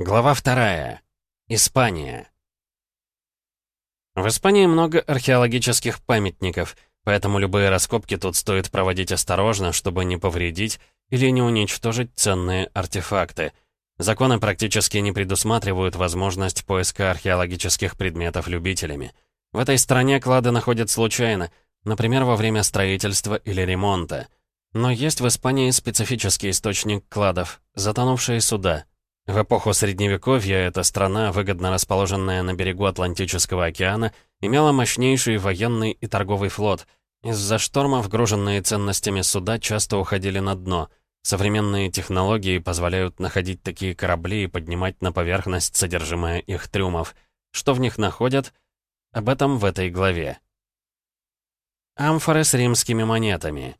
Глава вторая. Испания. В Испании много археологических памятников, поэтому любые раскопки тут стоит проводить осторожно, чтобы не повредить или не уничтожить ценные артефакты. Законы практически не предусматривают возможность поиска археологических предметов любителями. В этой стране клады находят случайно, например, во время строительства или ремонта. Но есть в Испании специфический источник кладов — затонувшие суда — в эпоху Средневековья эта страна, выгодно расположенная на берегу Атлантического океана, имела мощнейший военный и торговый флот. Из-за штормов груженные ценностями суда часто уходили на дно. Современные технологии позволяют находить такие корабли и поднимать на поверхность содержимое их трюмов. Что в них находят? Об этом в этой главе. Амфоры с римскими монетами.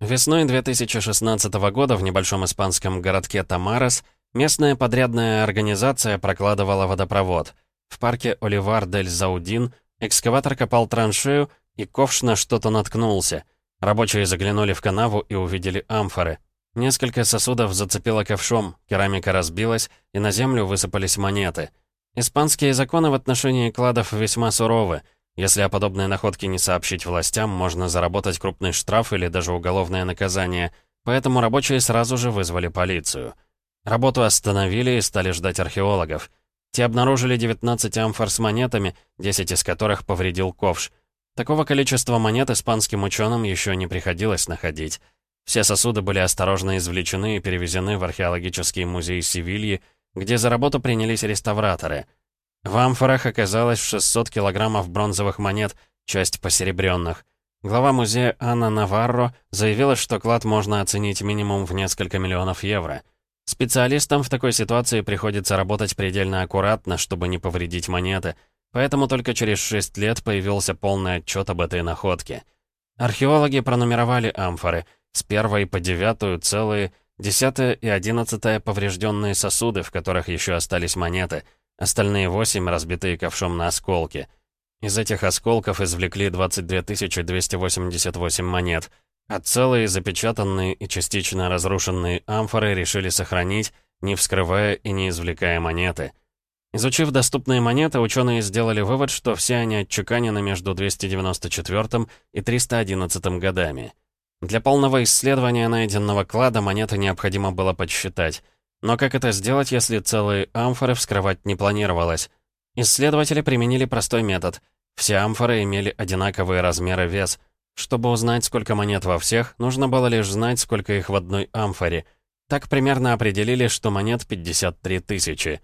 Весной 2016 года в небольшом испанском городке Тамарес местная подрядная организация прокладывала водопровод. В парке Оливар-дель-Заудин экскаватор копал траншею, и ковш на что-то наткнулся. Рабочие заглянули в канаву и увидели амфоры. Несколько сосудов зацепило ковшом, керамика разбилась, и на землю высыпались монеты. Испанские законы в отношении кладов весьма суровы — если о подобной находке не сообщить властям, можно заработать крупный штраф или даже уголовное наказание, поэтому рабочие сразу же вызвали полицию. Работу остановили и стали ждать археологов. Те обнаружили 19 амфор с монетами, 10 из которых повредил ковш. Такого количества монет испанским ученым еще не приходилось находить. Все сосуды были осторожно извлечены и перевезены в археологический музей Севильи, где за работу принялись реставраторы — в амфорах оказалось 600 килограммов бронзовых монет, часть посеребренных. Глава музея Анна Наварро заявила, что клад можно оценить минимум в несколько миллионов евро. Специалистам в такой ситуации приходится работать предельно аккуратно, чтобы не повредить монеты, поэтому только через 6 лет появился полный отчет об этой находке. Археологи пронумеровали амфоры с первой по девятую целые, десятая и одиннадцатая поврежденные сосуды, в которых еще остались монеты — Остальные восемь разбитые ковшом на осколки. Из этих осколков извлекли 22 288 монет, а целые запечатанные и частично разрушенные амфоры решили сохранить, не вскрывая и не извлекая монеты. Изучив доступные монеты, ученые сделали вывод, что все они отчеканены между 294 и 311 годами. Для полного исследования найденного клада монеты необходимо было подсчитать. Но как это сделать, если целые амфоры вскрывать не планировалось? Исследователи применили простой метод. Все амфоры имели одинаковые размеры вес. Чтобы узнать, сколько монет во всех, нужно было лишь знать, сколько их в одной амфоре. Так примерно определили, что монет 53 тысячи.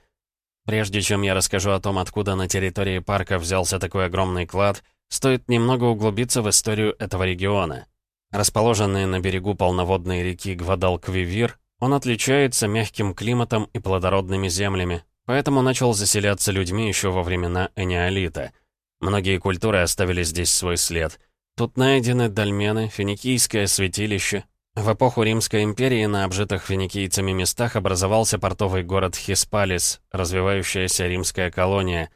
Прежде чем я расскажу о том, откуда на территории парка взялся такой огромный клад, стоит немного углубиться в историю этого региона. Расположенный на берегу полноводной реки Гвадалквивир, он отличается мягким климатом и плодородными землями, поэтому начал заселяться людьми еще во времена Энеолита. Многие культуры оставили здесь свой след. Тут найдены дольмены, финикийское святилище. В эпоху Римской империи на обжитых финикийцами местах образовался портовый город Хиспалис, развивающаяся римская колония.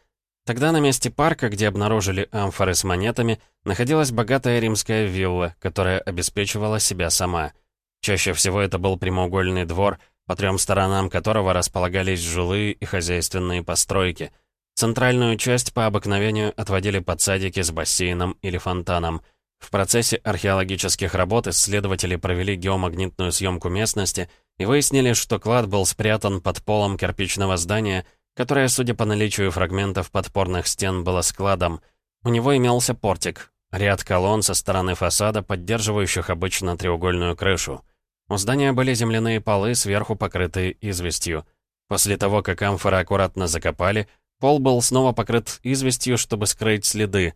Тогда на месте парка, где обнаружили амфоры с монетами, находилась богатая римская вилла, которая обеспечивала себя сама – Чаще всего это был прямоугольный двор, по трем сторонам которого располагались жилые и хозяйственные постройки. Центральную часть по обыкновению отводили под садики с бассейном или фонтаном. В процессе археологических работ исследователи провели геомагнитную съемку местности и выяснили, что клад был спрятан под полом кирпичного здания, которое, судя по наличию фрагментов подпорных стен, было складом. У него имелся портик, ряд колонн со стороны фасада, поддерживающих обычно треугольную крышу. У здания были земляные полы, сверху покрытые известью. После того, как амфоры аккуратно закопали, пол был снова покрыт известью, чтобы скрыть следы.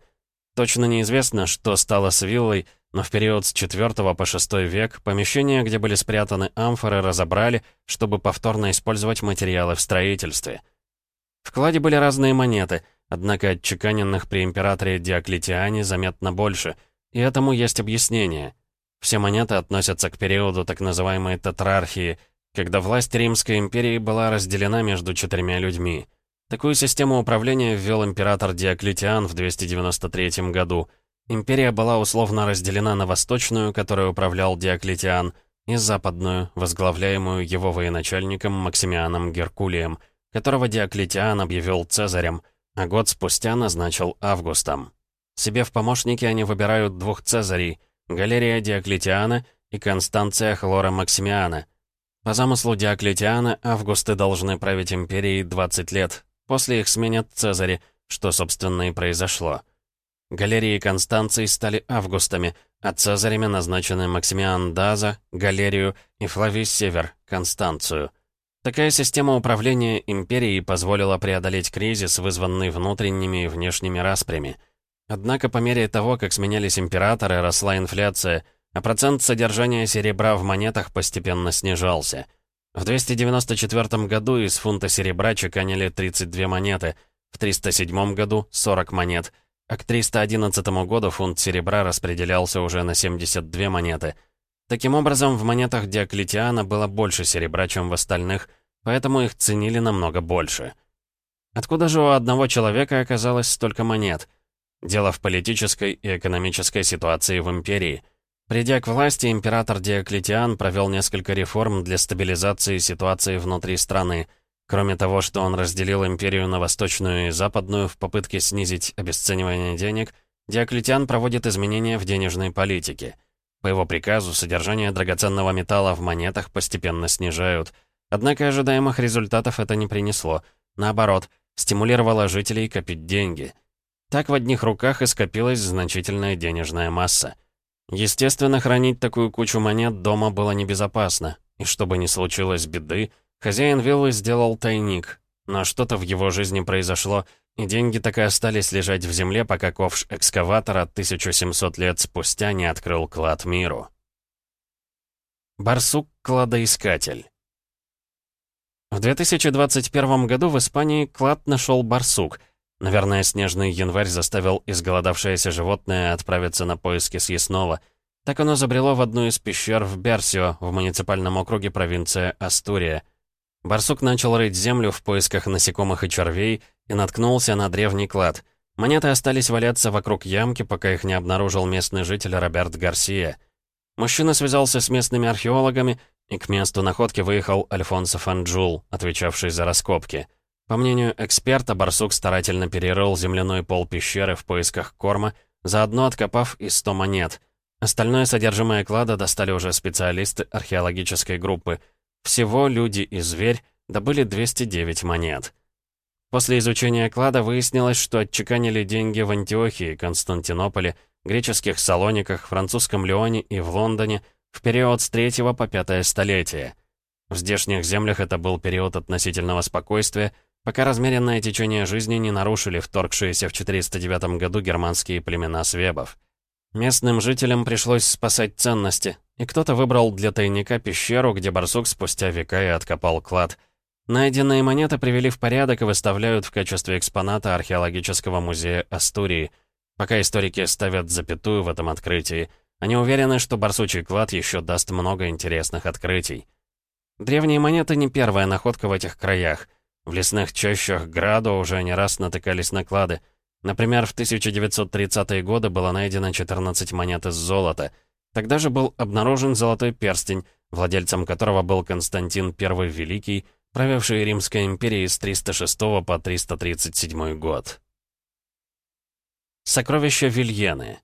Точно неизвестно, что стало с виллой, но в период с 4 по 6 век помещение, где были спрятаны амфоры, разобрали, чтобы повторно использовать материалы в строительстве. В кладе были разные монеты, однако отчеканенных при императоре Диоклетиане заметно больше, и этому есть объяснение. Все монеты относятся к периоду так называемой тетрархии, когда власть Римской империи была разделена между четырьмя людьми. Такую систему управления ввел император Диоклетиан в 293 году. Империя была условно разделена на восточную, которой управлял Диоклетиан, и западную, возглавляемую его военачальником Максимианом Геркулием, которого Диоклетиан объявил Цезарем, а год спустя назначил Августом. Себе в помощники они выбирают двух Цезарей — Галерия Диоклетиана и Констанция Хлора Максимиана. По замыслу Диоклетиана Августы должны править империей 20 лет, после их сменят Цезари, что, собственно, и произошло. Галерии Констанции стали Августами — а цезарями назначены Максимиан Даза, Галерию и Флавий Север, Констанцию. Такая система управления империей позволила преодолеть кризис, вызванный внутренними и внешними распрями. Однако по мере того, как сменялись императоры, росла инфляция, а процент содержания серебра в монетах постепенно снижался. В 294 году из фунта серебра чеканили 32 монеты, в 307 году — 40 монет — а к 311 году фунт серебра распределялся уже на 72 монеты. Таким образом, в монетах Диоклетиана было больше серебра, чем в остальных, поэтому их ценили намного больше. Откуда же у одного человека оказалось столько монет? Дело в политической и экономической ситуации в империи. Придя к власти, император Диоклетиан провел несколько реформ для стабилизации ситуации внутри страны – Кроме того, что он разделил империю на восточную и западную в попытке снизить обесценивание денег, Диоклетиан проводит изменения в денежной политике. По его приказу, содержание драгоценного металла в монетах постепенно снижают. Однако ожидаемых результатов это не принесло. Наоборот, стимулировало жителей копить деньги. Так в одних руках и скопилась значительная денежная масса. Естественно, хранить такую кучу монет дома было небезопасно, и чтобы не случилось беды, Хозяин виллы сделал тайник, но что-то в его жизни произошло, и деньги так и остались лежать в земле, пока ковш экскаватора 1700 лет спустя не открыл клад миру. Барсук-кладоискатель В 2021 году в Испании клад нашел барсук. Наверное, снежный январь заставил изголодавшееся животное отправиться на поиски съестного. Так оно забрело в одну из пещер в Берсио, в муниципальном округе провинция Астурия. Барсук начал рыть землю в поисках насекомых и червей и наткнулся на древний клад. Монеты остались валяться вокруг ямки, пока их не обнаружил местный житель Роберт Гарсия. Мужчина связался с местными археологами, и к месту находки выехал Альфонсо Фанджул, отвечавший за раскопки. По мнению эксперта, барсук старательно перерыл земляной пол пещеры в поисках корма, заодно откопав и 100 монет. Остальное содержимое клада достали уже специалисты археологической группы — всего люди и зверь добыли 209 монет. После изучения клада выяснилось, что отчеканили деньги в Антиохии, Константинополе, греческих Салониках, французском Леоне и в Лондоне в период с 3 по 5 столетие. В здешних землях это был период относительного спокойствия, пока размеренное течение жизни не нарушили вторгшиеся в 409 году германские племена свебов. Местным жителям пришлось спасать ценности, и кто-то выбрал для тайника пещеру, где барсук спустя века и откопал клад. Найденные монеты привели в порядок и выставляют в качестве экспоната археологического музея Астурии. Пока историки ставят запятую в этом открытии, они уверены, что барсучий клад еще даст много интересных открытий. Древние монеты не первая находка в этих краях. В лесных чащах Градо уже не раз натыкались на клады — Например, в 1930-е годы было найдено 14 монет из золота. Тогда же был обнаружен золотой перстень, владельцем которого был Константин I Великий, правивший Римской империей с 306 по 337 год. Сокровища Вильены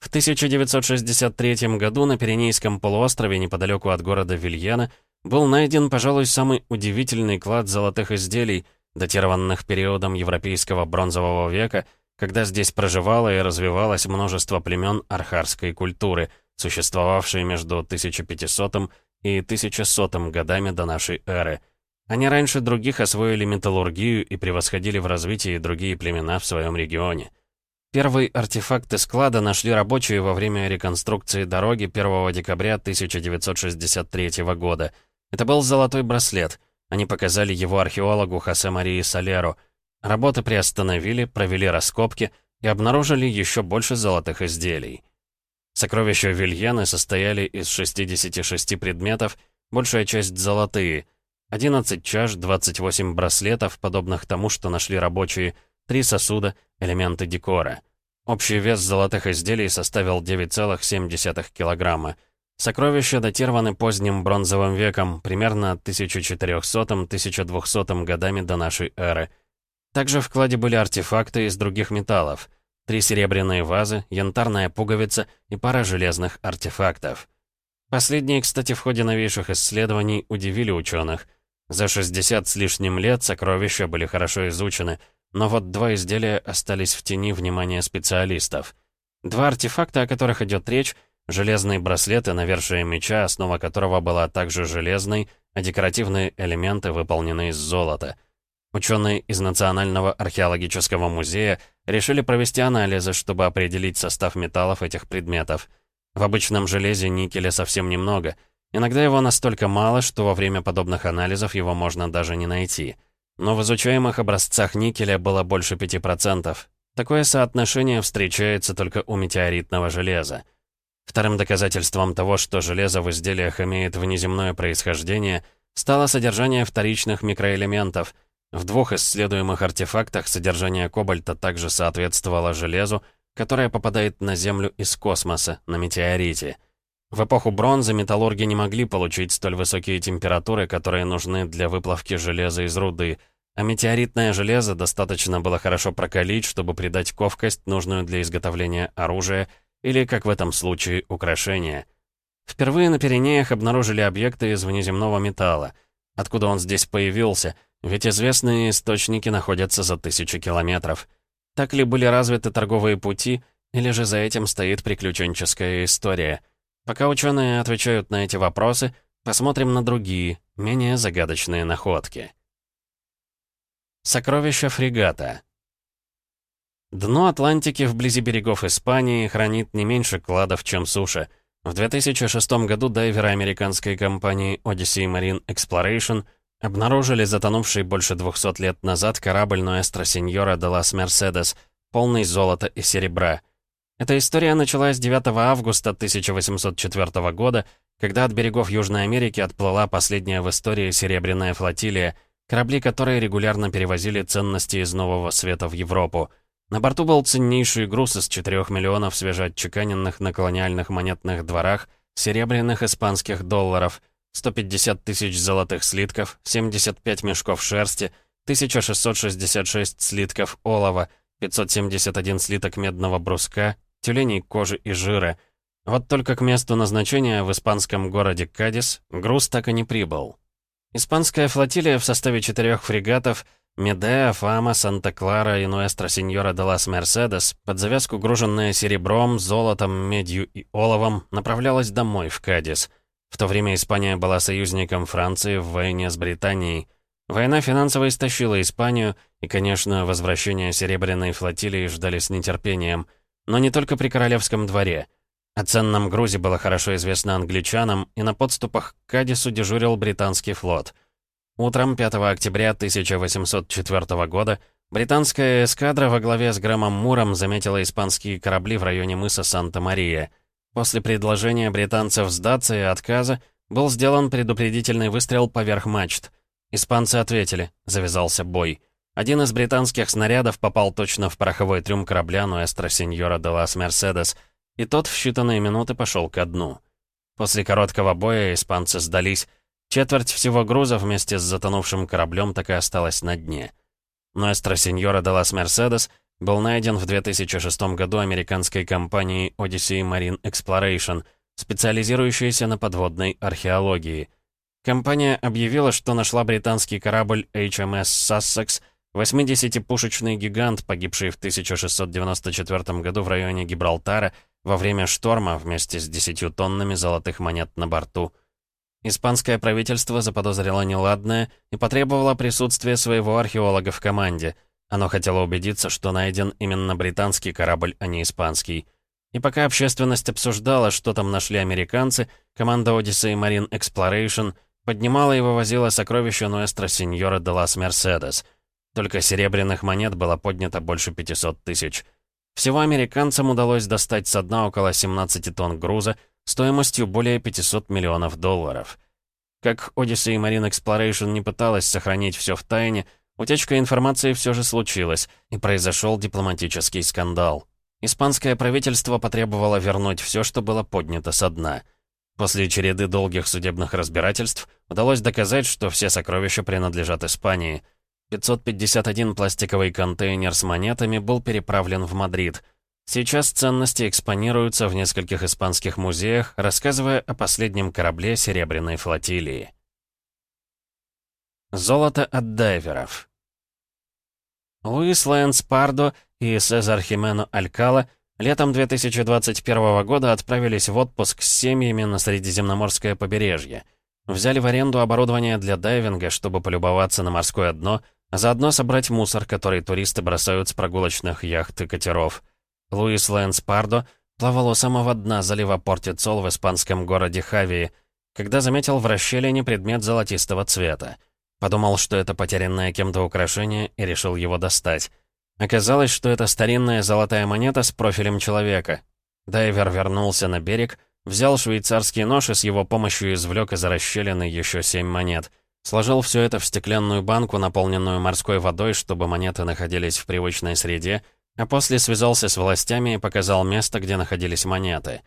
В 1963 году на Пиренейском полуострове неподалеку от города Вильена был найден, пожалуй, самый удивительный клад золотых изделий — датированных периодом европейского бронзового века, когда здесь проживало и развивалось множество племен архарской культуры, существовавшие между 1500 и 1100 годами до нашей эры. Они раньше других освоили металлургию и превосходили в развитии другие племена в своем регионе. Первый артефакт из склада нашли рабочие во время реконструкции дороги 1 декабря 1963 года. Это был золотой браслет — они показали его археологу Хосе Марии Солеру. Работы приостановили, провели раскопки и обнаружили еще больше золотых изделий. Сокровища Вильяны состояли из 66 предметов, большая часть золотые, 11 чаш, 28 браслетов, подобных тому, что нашли рабочие, 3 сосуда, элементы декора. Общий вес золотых изделий составил 9,7 килограмма. Сокровища датированы поздним бронзовым веком, примерно 1400-1200 годами до нашей эры. Также в кладе были артефакты из других металлов. Три серебряные вазы, янтарная пуговица и пара железных артефактов. Последние, кстати, в ходе новейших исследований удивили ученых. За 60 с лишним лет сокровища были хорошо изучены, но вот два изделия остались в тени внимания специалистов. Два артефакта, о которых идет речь, железные браслеты, навершие меча, основа которого была также железной, а декоративные элементы выполнены из золота. Ученые из Национального археологического музея решили провести анализы, чтобы определить состав металлов этих предметов. В обычном железе никеля совсем немного. Иногда его настолько мало, что во время подобных анализов его можно даже не найти. Но в изучаемых образцах никеля было больше 5%. Такое соотношение встречается только у метеоритного железа. Вторым доказательством того, что железо в изделиях имеет внеземное происхождение, стало содержание вторичных микроэлементов. В двух исследуемых артефактах содержание кобальта также соответствовало железу, которое попадает на Землю из космоса, на метеорите. В эпоху бронзы металлурги не могли получить столь высокие температуры, которые нужны для выплавки железа из руды, а метеоритное железо достаточно было хорошо прокалить, чтобы придать ковкость, нужную для изготовления оружия, или, как в этом случае, украшения. Впервые на Пиренеях обнаружили объекты из внеземного металла. Откуда он здесь появился? Ведь известные источники находятся за тысячи километров. Так ли были развиты торговые пути, или же за этим стоит приключенческая история? Пока ученые отвечают на эти вопросы, посмотрим на другие, менее загадочные находки. Сокровища фрегата. Дно Атлантики вблизи берегов Испании хранит не меньше кладов, чем суша. В 2006 году дайверы американской компании Odyssey Marine Exploration обнаружили затонувший больше 200 лет назад корабль Ноэстро Сеньора де лас Мерседес, полный золота и серебра. Эта история началась 9 августа 1804 года, когда от берегов Южной Америки отплыла последняя в истории серебряная флотилия, корабли которой регулярно перевозили ценности из Нового Света в Европу — на борту был ценнейший груз из 4 миллионов свежеотчеканенных на колониальных монетных дворах серебряных испанских долларов, 150 тысяч золотых слитков, 75 мешков шерсти, 1666 слитков олова, 571 слиток медного бруска, тюленей кожи и жира. Вот только к месту назначения в испанском городе Кадис груз так и не прибыл. Испанская флотилия в составе четырех фрегатов — Медеа, Фама, Санта-Клара и Нуэстро Синьора де лас Мерседес, под завязку груженная серебром, золотом, медью и оловом, направлялась домой, в Кадис. В то время Испания была союзником Франции в войне с Британией. Война финансово истощила Испанию, и, конечно, возвращение Серебряной флотилии ждали с нетерпением. Но не только при королевском дворе. О ценном грузе было хорошо известно англичанам, и на подступах к Кадису дежурил британский флот — Утром 5 октября 1804 года британская эскадра во главе с Грэмом Муром заметила испанские корабли в районе мыса Санта-Мария. После предложения британцев сдаться и отказа был сделан предупредительный выстрел поверх мачт. Испанцы ответили, завязался бой. Один из британских снарядов попал точно в пороховой трюм корабля Нуэстро Сеньора де лас Мерседес, и тот в считанные минуты пошел ко дну. После короткого боя испанцы сдались, Четверть всего груза вместе с затонувшим кораблем так и осталась на дне. Ностро Сеньора де Мерседес был найден в 2006 году американской компанией Odyssey Marine Exploration, специализирующейся на подводной археологии. Компания объявила, что нашла британский корабль HMS Sussex, 80-пушечный гигант, погибший в 1694 году в районе Гибралтара во время шторма вместе с 10 тоннами золотых монет на борту. Испанское правительство заподозрило неладное и потребовало присутствия своего археолога в команде. Оно хотело убедиться, что найден именно британский корабль, а не испанский. И пока общественность обсуждала, что там нашли американцы, команда Odyssey Marine Exploration поднимала и вывозила сокровища Нуэстро Синьора де лас Мерседес. Только серебряных монет было поднято больше 500 тысяч. Всего американцам удалось достать со дна около 17 тонн груза, стоимостью более 500 миллионов долларов. Как Odyssey Marine Exploration не пыталась сохранить все в тайне, утечка информации все же случилась, и произошел дипломатический скандал. Испанское правительство потребовало вернуть все, что было поднято со дна. После череды долгих судебных разбирательств удалось доказать, что все сокровища принадлежат Испании. 551 пластиковый контейнер с монетами был переправлен в Мадрид. Сейчас ценности экспонируются в нескольких испанских музеях, рассказывая о последнем корабле Серебряной флотилии. Золото от дайверов Луис Лэнс Пардо и Сезар Химено Алькала летом 2021 года отправились в отпуск с семьями на Средиземноморское побережье. Взяли в аренду оборудование для дайвинга, чтобы полюбоваться на морское дно, а заодно собрать мусор, который туристы бросают с прогулочных яхт и катеров. Луис Лэнс Пардо плавал у самого дна залива Портицол в испанском городе Хавии, когда заметил в расщелине предмет золотистого цвета. Подумал, что это потерянное кем-то украшение, и решил его достать. Оказалось, что это старинная золотая монета с профилем человека. Дайвер вернулся на берег, взял швейцарский нож и с его помощью извлек из расщелины еще семь монет. Сложил все это в стеклянную банку, наполненную морской водой, чтобы монеты находились в привычной среде, а после связался с властями и показал место, где находились монеты.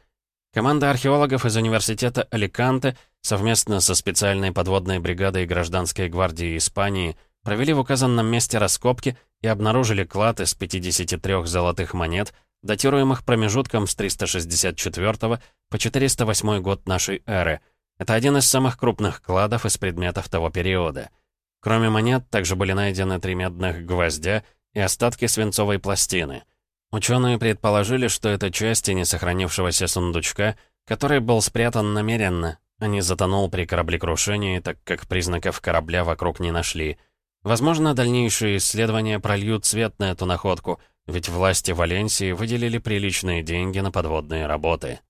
Команда археологов из университета Аликанте совместно со специальной подводной бригадой гражданской гвардии Испании провели в указанном месте раскопки и обнаружили клад из 53 золотых монет, датируемых промежутком с 364 по 408 год нашей эры. Это один из самых крупных кладов из предметов того периода. Кроме монет, также были найдены три медных гвоздя и остатки свинцовой пластины — Ученые предположили, что это части несохранившегося сундучка, который был спрятан намеренно, а не затонул при кораблекрушении, так как признаков корабля вокруг не нашли. Возможно, дальнейшие исследования прольют свет на эту находку, ведь власти Валенсии выделили приличные деньги на подводные работы.